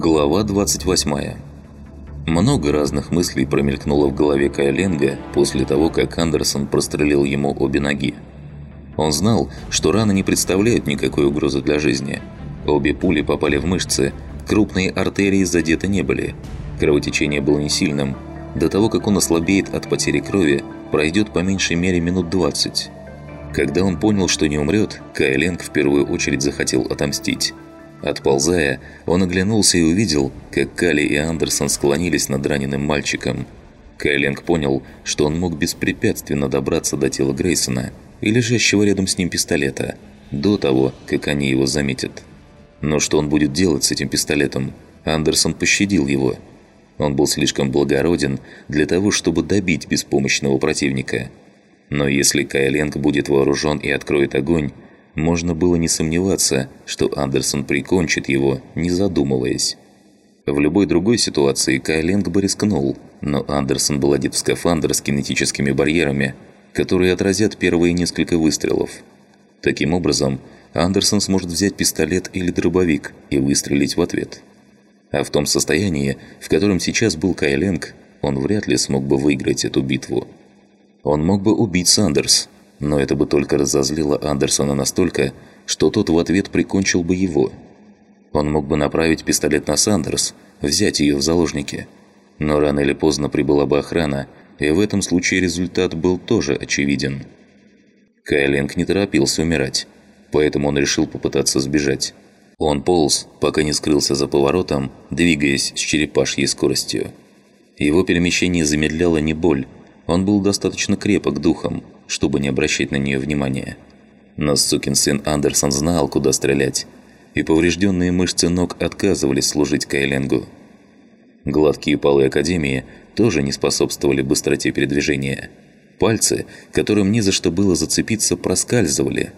Глава 28 Много разных мыслей промелькнуло в голове Кайленга после того, как Андерсон прострелил ему обе ноги. Он знал, что раны не представляют никакой угрозы для жизни. Обе пули попали в мышцы, крупные артерии задеты не были. Кровотечение было не сильным. До того, как он ослабеет от потери крови, пройдет по меньшей мере минут 20. Когда он понял, что не умрет, Кайленг в первую очередь захотел отомстить. Отползая, он оглянулся и увидел, как Кали и Андерсон склонились над раненым мальчиком. Кайленг понял, что он мог беспрепятственно добраться до тела Грейсона и лежащего рядом с ним пистолета, до того, как они его заметят. Но что он будет делать с этим пистолетом? Андерсон пощадил его. Он был слишком благороден для того, чтобы добить беспомощного противника. Но если Кайленг будет вооружен и откроет огонь, можно было не сомневаться, что Андерсон прикончит его, не задумываясь. В любой другой ситуации Кайленг бы рискнул, но Андерсон был одет в скафандр с кинетическими барьерами, которые отразят первые несколько выстрелов. Таким образом, Андерсон сможет взять пистолет или дробовик и выстрелить в ответ. А в том состоянии, в котором сейчас был Кайленг, он вряд ли смог бы выиграть эту битву. Он мог бы убить Сандерс, но это бы только разозлило Андерсона настолько, что тот в ответ прикончил бы его. Он мог бы направить пистолет на Сандерс, взять ее в заложники. Но рано или поздно прибыла бы охрана, и в этом случае результат был тоже очевиден. Кайлинг не торопился умирать, поэтому он решил попытаться сбежать. Он полз, пока не скрылся за поворотом, двигаясь с черепашьей скоростью. Его перемещение замедляло не боль, он был достаточно крепок духом, чтобы не обращать на нее внимания. Но сукин сын Андерсон знал, куда стрелять, и поврежденные мышцы ног отказывались служить Кайленгу. Гладкие полы Академии тоже не способствовали быстроте передвижения. Пальцы, которым не за что было зацепиться, проскальзывали.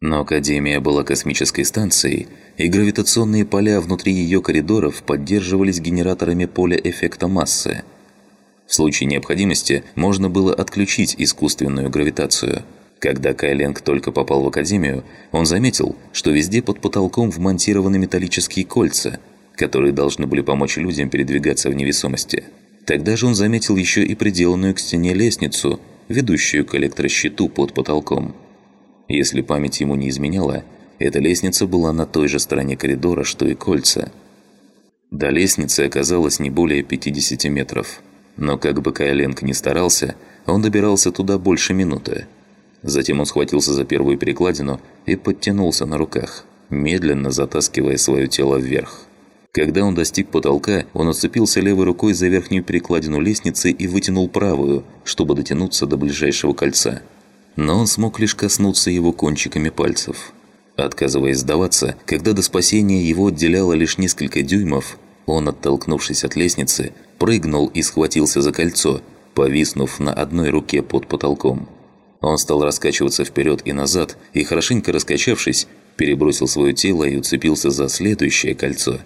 Но Академия была космической станцией, и гравитационные поля внутри ее коридоров поддерживались генераторами поля эффекта массы – в случае необходимости можно было отключить искусственную гравитацию. Когда Кайленг только попал в Академию, он заметил, что везде под потолком вмонтированы металлические кольца, которые должны были помочь людям передвигаться в невесомости. Тогда же он заметил еще и приделанную к стене лестницу, ведущую к электрощиту под потолком. Если память ему не изменяла, эта лестница была на той же стороне коридора, что и кольца. До лестницы оказалось не более 50 метров. Но как бы Кайленг ни старался, он добирался туда больше минуты. Затем он схватился за первую перекладину и подтянулся на руках, медленно затаскивая свое тело вверх. Когда он достиг потолка, он уцепился левой рукой за верхнюю перекладину лестницы и вытянул правую, чтобы дотянуться до ближайшего кольца. Но он смог лишь коснуться его кончиками пальцев. Отказываясь сдаваться, когда до спасения его отделяло лишь несколько дюймов, он, оттолкнувшись от лестницы, прыгнул и схватился за кольцо, повиснув на одной руке под потолком. Он стал раскачиваться вперед и назад, и, хорошенько раскачавшись, перебросил свое тело и уцепился за следующее кольцо.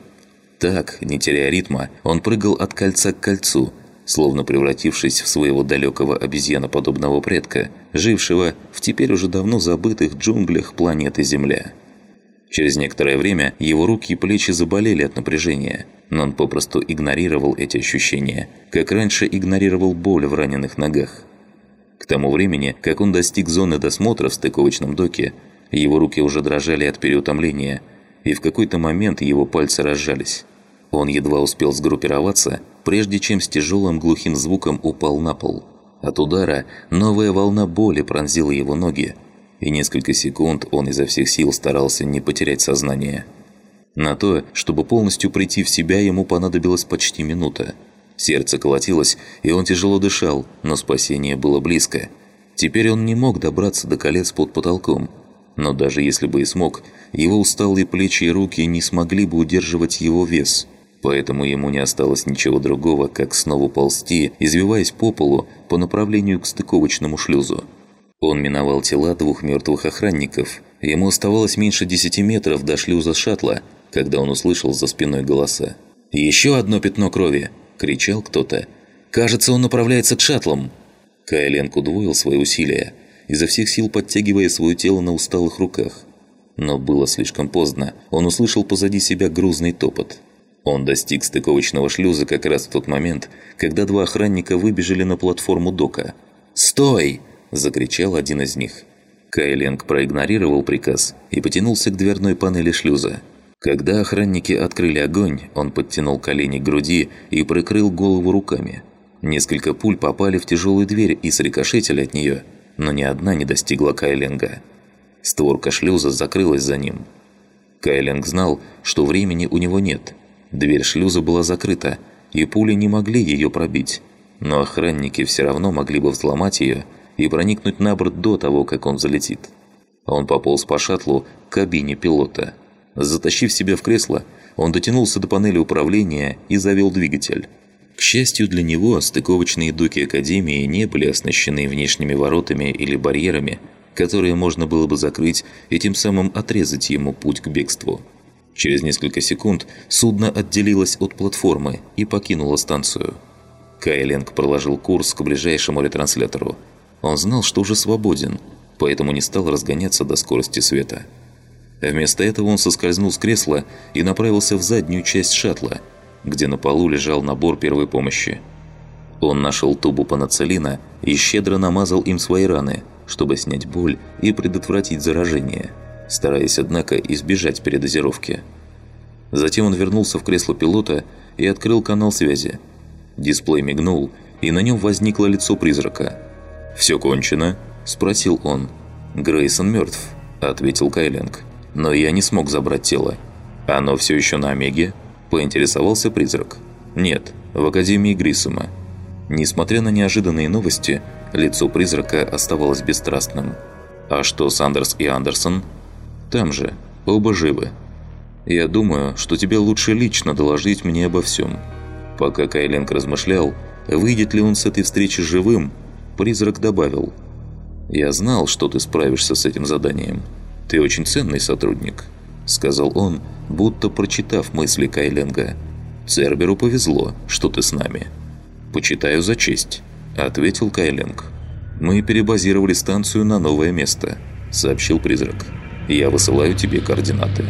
Так, не теряя ритма, он прыгал от кольца к кольцу, словно превратившись в своего далекого обезьяноподобного предка, жившего в теперь уже давно забытых джунглях планеты Земля. Через некоторое время его руки и плечи заболели от напряжения, но он попросту игнорировал эти ощущения, как раньше игнорировал боль в раненых ногах. К тому времени, как он достиг зоны досмотра в стыковочном доке, его руки уже дрожали от переутомления, и в какой-то момент его пальцы разжались. Он едва успел сгруппироваться, прежде чем с тяжелым глухим звуком упал на пол. От удара новая волна боли пронзила его ноги, и несколько секунд он изо всех сил старался не потерять сознание. На то, чтобы полностью прийти в себя, ему понадобилась почти минута. Сердце колотилось, и он тяжело дышал, но спасение было близко. Теперь он не мог добраться до колец под потолком. Но даже если бы и смог, его усталые плечи и руки не смогли бы удерживать его вес. Поэтому ему не осталось ничего другого, как снова ползти, извиваясь по полу по направлению к стыковочному шлюзу. Он миновал тела двух мертвых охранников. Ему оставалось меньше десяти метров до шлюза шаттла, когда он услышал за спиной голоса. «Еще одно пятно крови!» – кричал кто-то. «Кажется, он направляется к шаттлам!» Кайленк удвоил свои усилия, изо всех сил подтягивая свое тело на усталых руках. Но было слишком поздно. Он услышал позади себя грузный топот. Он достиг стыковочного шлюза как раз в тот момент, когда два охранника выбежали на платформу дока. «Стой!» – закричал один из них. Кайленг проигнорировал приказ и потянулся к дверной панели шлюза. Когда охранники открыли огонь, он подтянул колени к груди и прикрыл голову руками. Несколько пуль попали в тяжелую дверь и срикошетили от нее, но ни одна не достигла Кайленга. Створка шлюза закрылась за ним. Кайленг знал, что времени у него нет – Дверь шлюза была закрыта, и пули не могли ее пробить. Но охранники все равно могли бы взломать ее и проникнуть на борт до того, как он залетит. Он пополз по шаттлу к кабине пилота. Затащив себя в кресло, он дотянулся до панели управления и завел двигатель. К счастью для него, стыковочные доки Академии не были оснащены внешними воротами или барьерами, которые можно было бы закрыть и тем самым отрезать ему путь к бегству. Через несколько секунд судно отделилось от платформы и покинуло станцию. Кайленг проложил курс к ближайшему ретранслятору. Он знал, что уже свободен, поэтому не стал разгоняться до скорости света. Вместо этого он соскользнул с кресла и направился в заднюю часть шаттла, где на полу лежал набор первой помощи. Он нашел тубу панацелина и щедро намазал им свои раны, чтобы снять боль и предотвратить заражение – стараясь, однако, избежать передозировки. Затем он вернулся в кресло пилота и открыл канал связи. Дисплей мигнул, и на нем возникло лицо призрака. «Все кончено?» – спросил он. «Грейсон мертв», – ответил Кайленг. «Но я не смог забрать тело. Оно все еще на Омеге?» – поинтересовался призрак. «Нет, в Академии Грисома». Несмотря на неожиданные новости, лицо призрака оставалось бесстрастным. «А что Сандерс и Андерсон?» Там же. Оба живы. Я думаю, что тебе лучше лично доложить мне обо всем». Пока Кайленг размышлял, выйдет ли он с этой встречи живым, призрак добавил. «Я знал, что ты справишься с этим заданием. Ты очень ценный сотрудник», — сказал он, будто прочитав мысли Кайленга. «Церберу повезло, что ты с нами». «Почитаю за честь», — ответил Кайленг. «Мы перебазировали станцию на новое место», — сообщил призрак. Я высылаю тебе координаты.